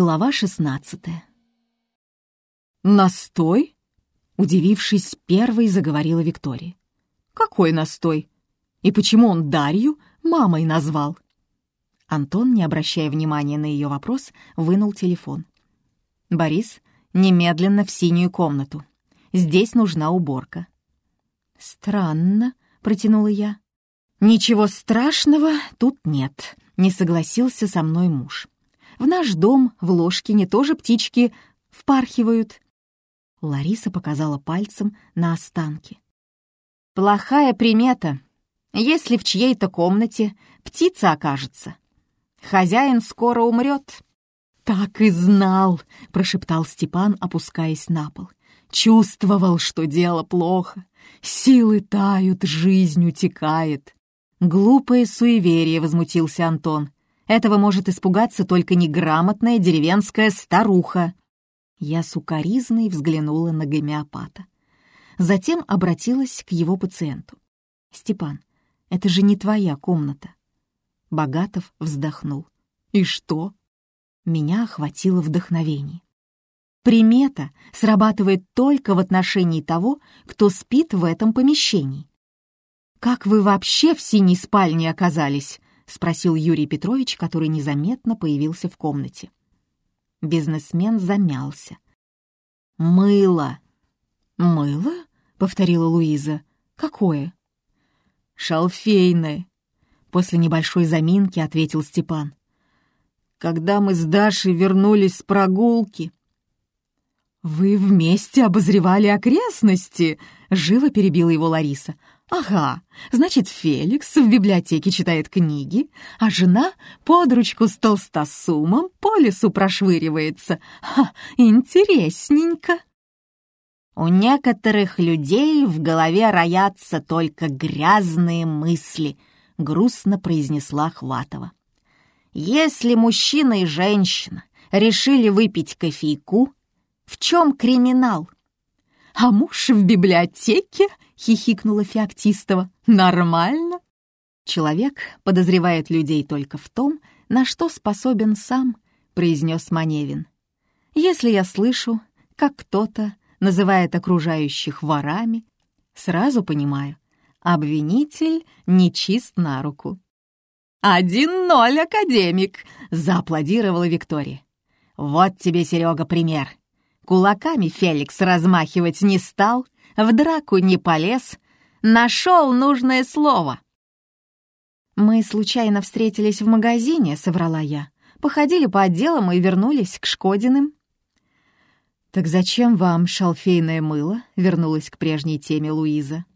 Глава шестнадцатая. «Настой?» — удивившись, первой заговорила Виктория. «Какой настой? И почему он Дарью мамой назвал?» Антон, не обращая внимания на ее вопрос, вынул телефон. «Борис, немедленно в синюю комнату. Здесь нужна уборка». «Странно», — протянула я. «Ничего страшного тут нет», — не согласился со мной муж. В наш дом в Ложкине тоже птички впархивают». Лариса показала пальцем на останки. «Плохая примета. Если в чьей-то комнате птица окажется, хозяин скоро умрет». «Так и знал», — прошептал Степан, опускаясь на пол. «Чувствовал, что дело плохо. Силы тают, жизнь утекает». «Глупое суеверие», — возмутился Антон. Этого может испугаться только неграмотная деревенская старуха. Я сукоризной взглянула на гомеопата. Затем обратилась к его пациенту. «Степан, это же не твоя комната». Богатов вздохнул. «И что?» Меня охватило вдохновение. Примета срабатывает только в отношении того, кто спит в этом помещении. «Как вы вообще в синей спальне оказались?» — спросил Юрий Петрович, который незаметно появился в комнате. Бизнесмен замялся. «Мыло!» «Мыло?» — повторила Луиза. «Какое?» «Шалфейное!» После небольшой заминки ответил Степан. «Когда мы с Дашей вернулись с прогулки...» «Вы вместе обозревали окрестности?» — живо перебила его Лариса. «Ага, значит, Феликс в библиотеке читает книги, а жена под ручку с толстосумом по лесу прошвыривается. Ха, интересненько!» «У некоторых людей в голове роятся только грязные мысли», — грустно произнесла Хватова. «Если мужчина и женщина решили выпить кофейку, в чем криминал?» «А муж в библиотеке?» — хихикнула Феоктистова. «Нормально?» «Человек подозревает людей только в том, на что способен сам», — произнес Маневин. «Если я слышу, как кто-то называет окружающих ворами, сразу понимаю, обвинитель нечист на руку». «Один ноль, академик!» — зааплодировала Виктория. «Вот тебе, Серега, пример. Кулаками Феликс размахивать не стал, в драку не полез, нашел нужное слово. «Мы случайно встретились в магазине», — соврала я. «Походили по отделам и вернулись к Шкодиным». «Так зачем вам шалфейное мыло?» — вернулась к прежней теме Луиза.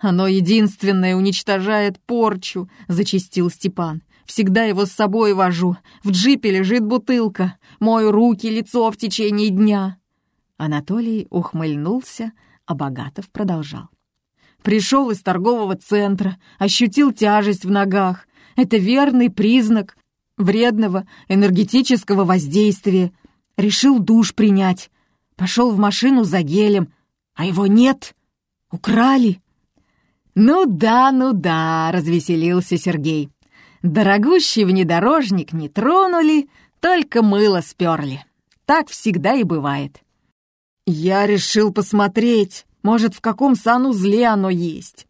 «Оно единственное уничтожает порчу», — зачистил Степан. «Всегда его с собой вожу. В джипе лежит бутылка. Мою руки, лицо в течение дня». Анатолий ухмыльнулся, а Богатов продолжал. «Пришел из торгового центра, ощутил тяжесть в ногах. Это верный признак вредного энергетического воздействия. Решил душ принять. Пошел в машину за гелем, а его нет. Украли». «Ну да, ну да», — развеселился Сергей. «Дорогущий внедорожник не тронули, только мыло сперли. Так всегда и бывает». Я решил посмотреть, может, в каком санузле оно есть.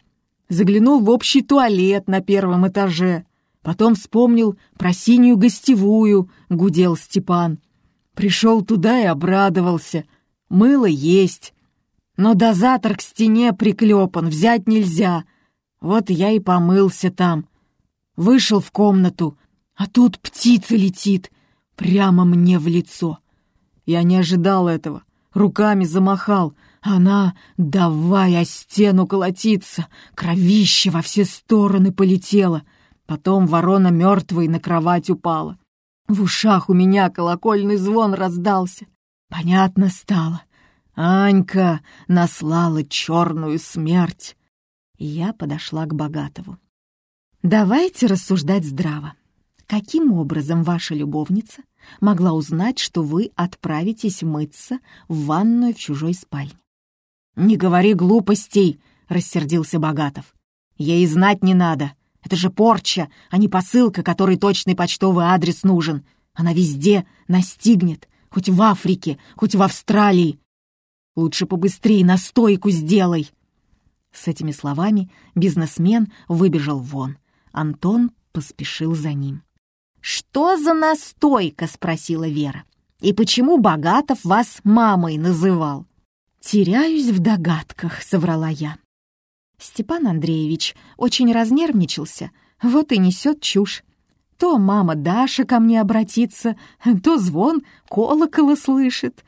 Заглянул в общий туалет на первом этаже. Потом вспомнил про синюю гостевую, гудел Степан. Пришел туда и обрадовался. Мыло есть. Но дозатор к стене приклепан, взять нельзя. Вот я и помылся там. Вышел в комнату, а тут птица летит прямо мне в лицо. Я не ожидал этого руками замахал. Она, давай о стену колотиться, кровище во все стороны полетело. Потом ворона мертвой на кровать упала. В ушах у меня колокольный звон раздался. Понятно стало. Анька наслала черную смерть. Я подошла к Богатову. Давайте рассуждать здраво. Каким образом ваша любовница могла узнать, что вы отправитесь мыться в ванную в чужой спальне? «Не говори глупостей!» — рассердился Богатов. «Ей знать не надо. Это же порча, а не посылка, которой точный почтовый адрес нужен. Она везде настигнет, хоть в Африке, хоть в Австралии. Лучше побыстрее настойку сделай!» С этими словами бизнесмен выбежал вон. Антон поспешил за ним. «Что за настойка?» — спросила Вера. «И почему Богатов вас мамой называл?» «Теряюсь в догадках», — соврала я. Степан Андреевич очень разнервничался, вот и несет чушь. То мама Даша ко мне обратится, то звон колокола слышит.